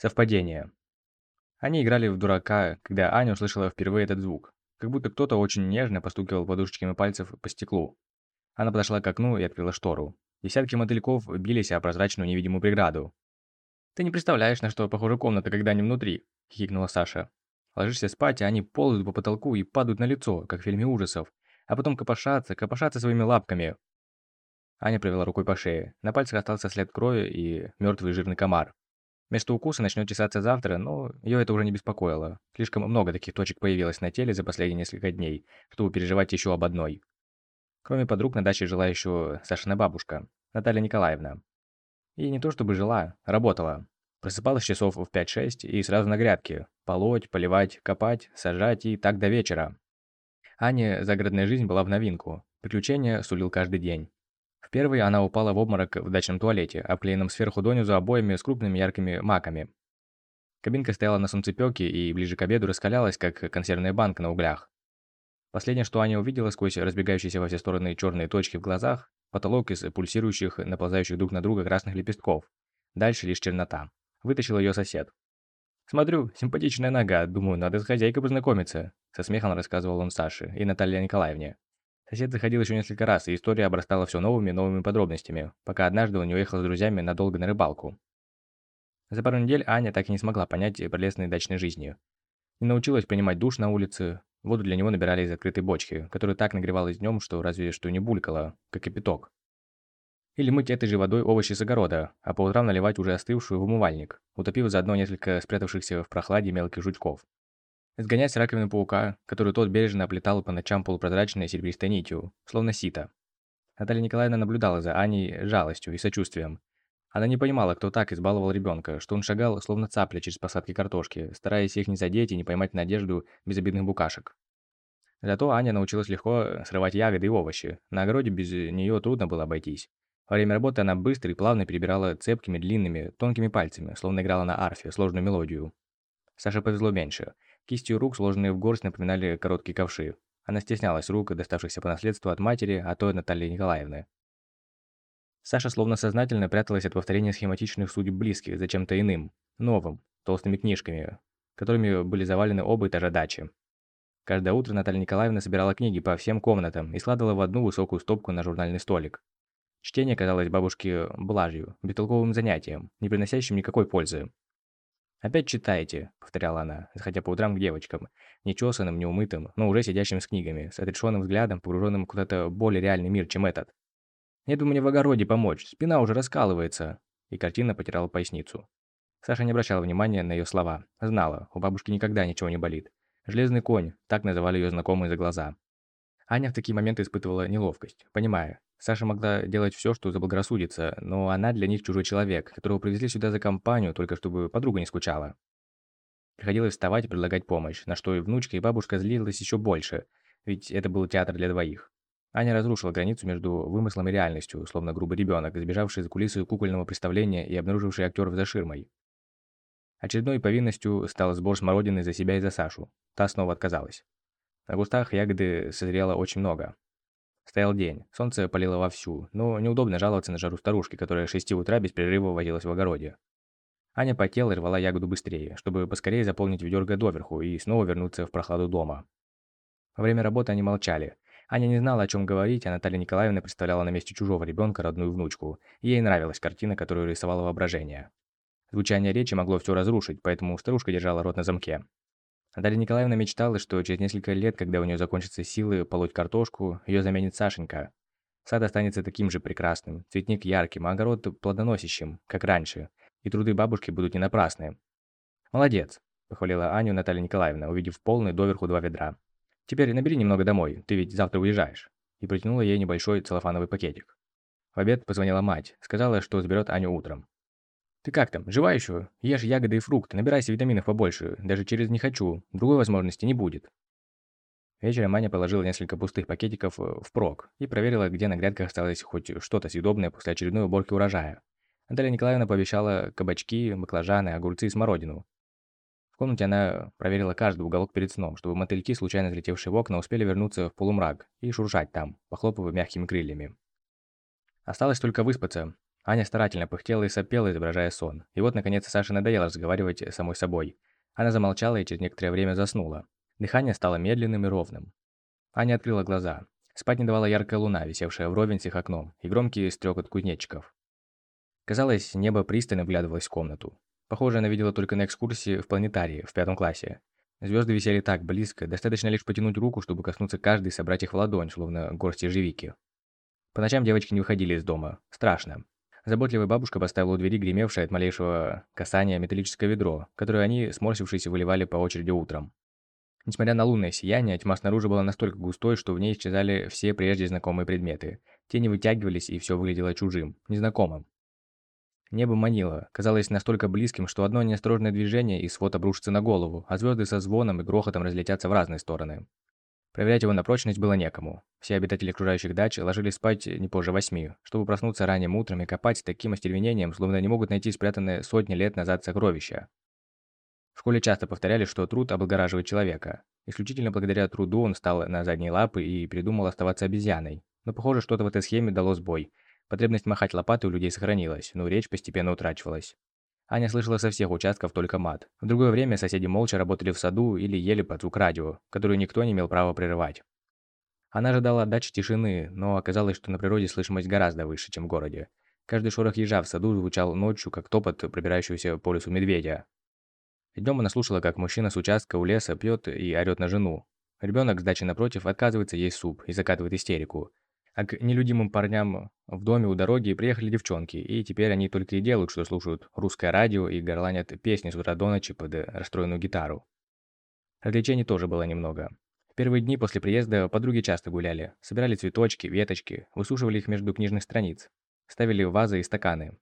Совпадение. Они играли в дурака, когда Аня услышала впервые этот звук. Как будто кто-то очень нежно постукивал подушечками пальцев по стеклу. Она подошла к окну и открыла штору. Десятки мотыльков бились о прозрачную невидимую преграду. «Ты не представляешь, на что похожа комната, когда они внутри», – хихикнула Саша. Ложишься спать, а они ползают по потолку и падают на лицо, как в фильме ужасов, а потом копошатся, копошатся своими лапками. Аня провела рукой по шее. На пальцах остался след крови и мертвый жирный комар. Место укуса начнет чесаться завтра, но ее это уже не беспокоило. Слишком много таких точек появилось на теле за последние несколько дней, чтобы переживать еще об одной. Кроме подруг, на даче жила еще Сашина бабушка, Наталья Николаевна. И не то чтобы жила, работала. Просыпалась часов в 5-6 и сразу на грядки. Полоть, поливать, копать, сажать и так до вечера. Ане загородная жизнь была в новинку. Приключения сулил каждый день. В первый она упала в обморок в дачном туалете, обклеенном сверху донизу обоями с крупными яркими маками. Кабинка стояла на солнцепёке и ближе к обеду раскалялась, как консервная банка на углях. Последнее, что Аня увидела сквозь разбегающиеся во все стороны черные точки в глазах, потолок из пульсирующих, наползающих друг на друга красных лепестков. Дальше лишь чернота. Вытащил ее сосед. «Смотрю, симпатичная нога, думаю, надо с хозяйкой познакомиться», со смехом рассказывал он Саше и Наталье Николаевне. Сосед заходил еще несколько раз, и история обрастала все новыми и новыми подробностями, пока однажды он не уехал с друзьями надолго на рыбалку. За пару недель Аня так и не смогла понять прелестной дачной жизни. Не научилась принимать душ на улице, воду для него набирали из открытой бочки, которая так нагревалась днем, что разве что не булькала, как кипяток. Или мыть этой же водой овощи с огорода, а по утрам наливать уже остывшую в умывальник, утопив заодно несколько спрятавшихся в прохладе мелких жучков. Сгонять с паука, который тот бережно оплетал по ночам полупрозрачной серебристой нитью, словно сито. Наталья Николаевна наблюдала за Аней жалостью и сочувствием. Она не понимала, кто так избаловал ребенка, что он шагал, словно цапля через посадки картошки, стараясь их не задеть и не поймать надежду безобидных букашек. Зато Аня научилась легко срывать ягоды и овощи. На огороде без нее трудно было обойтись. Во время работы она быстро и плавно перебирала цепкими, длинными, тонкими пальцами, словно играла на арфе сложную мелодию. Саше повезло меньше. Кистью рук, сложенные в горсть, напоминали короткие ковши. Она стеснялась рук, доставшихся по наследству от матери, а то от Натальи Николаевны. Саша словно сознательно пряталась от повторения схематичных судеб близких за чем-то иным, новым, толстыми книжками, которыми были завалены оба этажа дачи. Каждое утро Наталья Николаевна собирала книги по всем комнатам и складывала в одну высокую стопку на журнальный столик. Чтение казалось бабушке блажью, бестолковым занятием, не приносящим никакой пользы. «Опять читаете», — повторяла она, заходя по утрам к девочкам, нечесанным, неумытым, но уже сидящим с книгами, с отрешенным взглядом, погруженным куда-то более реальный мир, чем этот. «Нет у меня в огороде помочь, спина уже раскалывается», и картина потирала поясницу. Саша не обращала внимания на ее слова. Знала, у бабушки никогда ничего не болит. «Железный конь», так называли ее знакомые за глаза. Аня в такие моменты испытывала неловкость, понимая, Саша могла делать все, что заблагорассудится, но она для них чужой человек, которого привезли сюда за компанию, только чтобы подруга не скучала. Приходилось вставать и предлагать помощь, на что и внучка, и бабушка злилась еще больше, ведь это был театр для двоих. Аня разрушила границу между вымыслом и реальностью, словно грубый ребенок, сбежавший за кулисы кукольного представления и обнаруживший актеров за ширмой. Очередной повинностью стал сбор смородины за себя и за Сашу. Та снова отказалась. На кустах ягоды созрело очень много, Стоял день, солнце палило вовсю, но неудобно жаловаться на жару старушки, которая с 6 утра без перерыва возилась в огороде. Аня потела и рвала ягоду быстрее, чтобы поскорее заполнить ведерко доверху и снова вернуться в прохладу дома. Во время работы они молчали. Аня не знала, о чем говорить, а Наталья Николаевна представляла на месте чужого ребенка родную внучку. ей нравилась картина, которую рисовало воображение. Звучание речи могло все разрушить, поэтому старушка держала рот на замке. Наталья Николаевна мечтала, что через несколько лет, когда у нее закончатся силы полоть картошку, ее заменит Сашенька. Сад останется таким же прекрасным, цветник ярким, а огород плодоносящим, как раньше, и труды бабушки будут не напрасны. «Молодец», – похвалила Аню Наталья Николаевна, увидев полный доверху два ведра. «Теперь набери немного домой, ты ведь завтра уезжаешь», и протянула ей небольшой целлофановый пакетик. В обед позвонила мать, сказала, что заберет Аню утром. «Ты как там, жива еще? Ешь ягоды и фрукты, набирайся витаминов побольше. Даже через «не хочу». Другой возможности не будет». Вечером Маня положила несколько пустых пакетиков э, в прок и проверила, где на грядках осталось хоть что-то съедобное после очередной уборки урожая. Наталья Николаевна пообещала кабачки, баклажаны, огурцы и смородину. В комнате она проверила каждый уголок перед сном, чтобы мотыльки, случайно залетевшие в окна, успели вернуться в полумрак и шуршать там, похлопывая мягкими крыльями. Осталось только выспаться, Аня старательно пыхтела и сопела, изображая сон. И вот, наконец, Саше надоело разговаривать самой собой. Она замолчала и через некоторое время заснула. Дыхание стало медленным и ровным. Аня открыла глаза. Спать не давала яркая луна, висевшая вровень с их окном, и громкий стрекот кузнечиков. Казалось, небо пристально вглядывалось в комнату. Похоже, она видела только на экскурсии в планетарии в пятом классе. Звезды висели так близко, достаточно лишь потянуть руку, чтобы коснуться каждой и собрать их в ладонь, словно горсти ежевики. По ночам девочки не выходили из дома. Страшно. Заботливая бабушка поставила у двери гремевшее от малейшего касания металлическое ведро, которое они, сморщившись, выливали по очереди утром. Несмотря на лунное сияние, тьма снаружи была настолько густой, что в ней исчезали все прежде знакомые предметы. Тени вытягивались, и все выглядело чужим, незнакомым. Небо манило, казалось настолько близким, что одно неосторожное движение и свод обрушится на голову, а звезды со звоном и грохотом разлетятся в разные стороны. Проверять его на прочность было некому. Все обитатели окружающих дач ложились спать не позже восьми, чтобы проснуться ранним утром и копать с таким остервенением, словно они могут найти спрятанное сотни лет назад сокровища. В школе часто повторяли, что труд облагораживает человека. Исключительно благодаря труду он стал на задние лапы и придумал оставаться обезьяной. Но похоже, что-то в этой схеме дало сбой, Потребность махать лопатой у людей сохранилась, но речь постепенно утрачивалась. Аня слышала со всех участков только мат. В другое время соседи молча работали в саду или ели под звук радио, которую никто не имел права прерывать. Она ожидала отдачи тишины, но оказалось, что на природе слышимость гораздо выше, чем в городе. Каждый шорох ежа в саду звучал ночью, как топот пробирающегося по лесу медведя. Днем она слушала, как мужчина с участка у леса пьет и орет на жену. Ребенок с дачи напротив отказывается есть суп и закатывает истерику. А к нелюдимым парням в доме у дороги приехали девчонки, и теперь они только и делают, что слушают русское радио и горланят песни с утра до ночи под расстроенную гитару. Развлечений тоже было немного. В первые дни после приезда подруги часто гуляли, собирали цветочки, веточки, высушивали их между книжных страниц, ставили вазы и стаканы.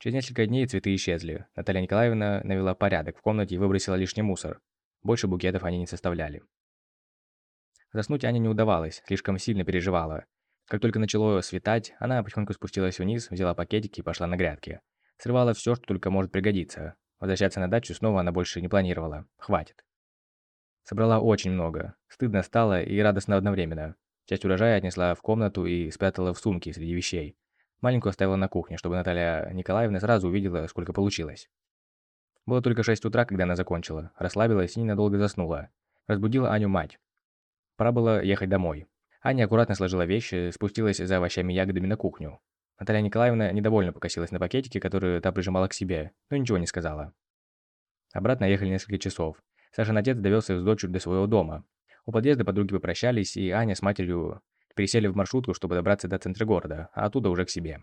Через несколько дней цветы исчезли. Наталья Николаевна навела порядок в комнате и выбросила лишний мусор. Больше букетов они не составляли. Заснуть Ане не удавалось, слишком сильно переживала. Как только начало светать, она потихоньку спустилась вниз, взяла пакетики и пошла на грядки. Срывала все, что только может пригодиться. Возвращаться на дачу снова она больше не планировала. Хватит. Собрала очень много. Стыдно стало и радостно одновременно. Часть урожая отнесла в комнату и спрятала в сумке среди вещей. Маленькую оставила на кухне, чтобы Наталья Николаевна сразу увидела, сколько получилось. Было только 6 утра, когда она закончила. Расслабилась и ненадолго заснула. Разбудила Аню мать. Пора было ехать домой. Аня аккуратно сложила вещи, спустилась за овощами и ягодами на кухню. Наталья Николаевна недовольно покосилась на пакетики, которые та прижимала к себе, но ничего не сказала. Обратно ехали несколько часов. Саша отец довез их с дочерью до своего дома. У подъезда подруги попрощались, и Аня с матерью пересели в маршрутку, чтобы добраться до центра города, а оттуда уже к себе.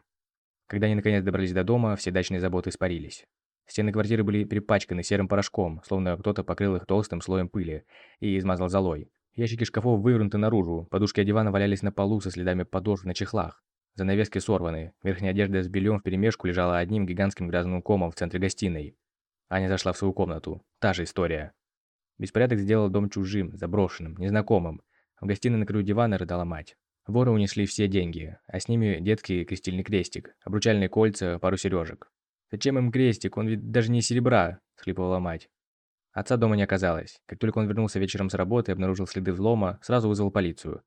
Когда они наконец добрались до дома, все дачные заботы испарились. Стены квартиры были перепачканы серым порошком, словно кто-то покрыл их толстым слоем пыли и измазал золой. Ящики шкафов вывернуты наружу, подушки дивана валялись на полу со следами подошв на чехлах. Занавески сорваны, верхняя одежда с бельем вперемешку лежала одним гигантским грязным комом в центре гостиной. Аня зашла в свою комнату. Та же история. Беспорядок сделал дом чужим, заброшенным, незнакомым. В гостиной на краю дивана рыдала мать. Воры унесли все деньги, а с ними детский крестильный крестик, обручальные кольца, пару сережек. «Зачем им крестик? Он ведь даже не серебра!» – схлипывала мать. Отца дома не оказалось. Как только он вернулся вечером с работы и обнаружил следы взлома, сразу вызвал полицию.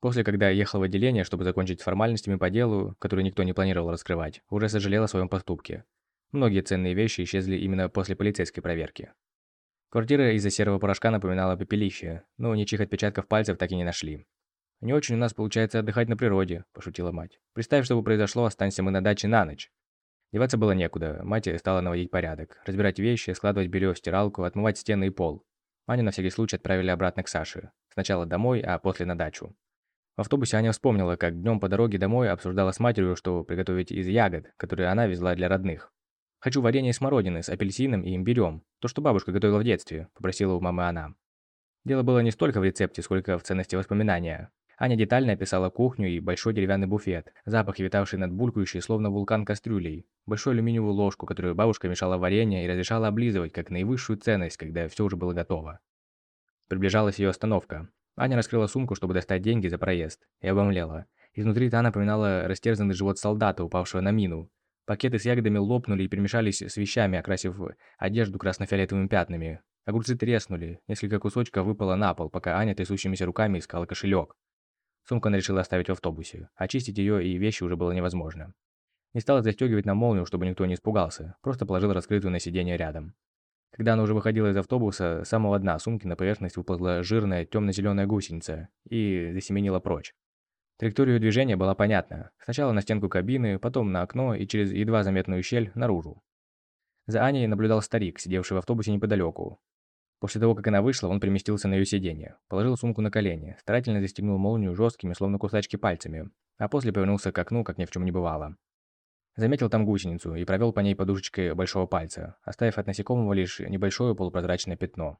После, когда ехал в отделение, чтобы закончить формальностями по делу, который никто не планировал раскрывать, уже сожалел о своем поступке. Многие ценные вещи исчезли именно после полицейской проверки. Квартира из-за серого порошка напоминала пепелище, но ничьих отпечатков пальцев так и не нашли. «Не очень у нас получается отдыхать на природе», – пошутила мать. «Представь, что бы произошло, останься мы на даче на ночь. Деваться было некуда. Мать стала наводить порядок. Разбирать вещи, складывать белье в стиралку, отмывать стены и пол. Аню на всякий случай отправили обратно к Саше. Сначала домой, а после на дачу. В автобусе Аня вспомнила, как днем по дороге домой обсуждала с матерью, что приготовить из ягод, которые она везла для родных. «Хочу варенье смородины с апельсином и имбирем. То, что бабушка готовила в детстве», – попросила у мамы она. Дело было не столько в рецепте, сколько в ценности воспоминания. Аня детально описала кухню и большой деревянный буфет, запах, витавший над булькающей, словно вулкан кастрюлей, большую алюминиевую ложку, которую бабушка мешала варенье и разрешала облизывать, как наивысшую ценность, когда все уже было готово. Приближалась ее остановка. Аня раскрыла сумку, чтобы достать деньги за проезд, и обомлела. Изнутри та напоминала растерзанный живот солдата, упавшего на мину. Пакеты с ягодами лопнули и перемешались с вещами, окрасив одежду красно-фиолетовыми пятнами. Огурцы треснули, несколько кусочков выпало на пол, пока Аня трясущимися руками искала кошелек. Сумку она решила оставить в автобусе. Очистить ее и вещи уже было невозможно. Не стал застегивать на молнию, чтобы никто не испугался, просто положил раскрытую на сиденье рядом. Когда она уже выходила из автобуса, с самого дна сумки на поверхность выползла жирная темно-зеленая гусеница и засеменила прочь. Траектория движения была понятна. Сначала на стенку кабины, потом на окно и через едва заметную щель наружу. За Аней наблюдал старик, сидевший в автобусе неподалеку. После того, как она вышла, он переместился на ее сиденье, положил сумку на колени, старательно застегнул молнию жесткими, словно кусачки пальцами, а после повернулся к окну, как ни в чем не бывало. Заметил там гусеницу и провел по ней подушечкой большого пальца, оставив от насекомого лишь небольшое полупрозрачное пятно.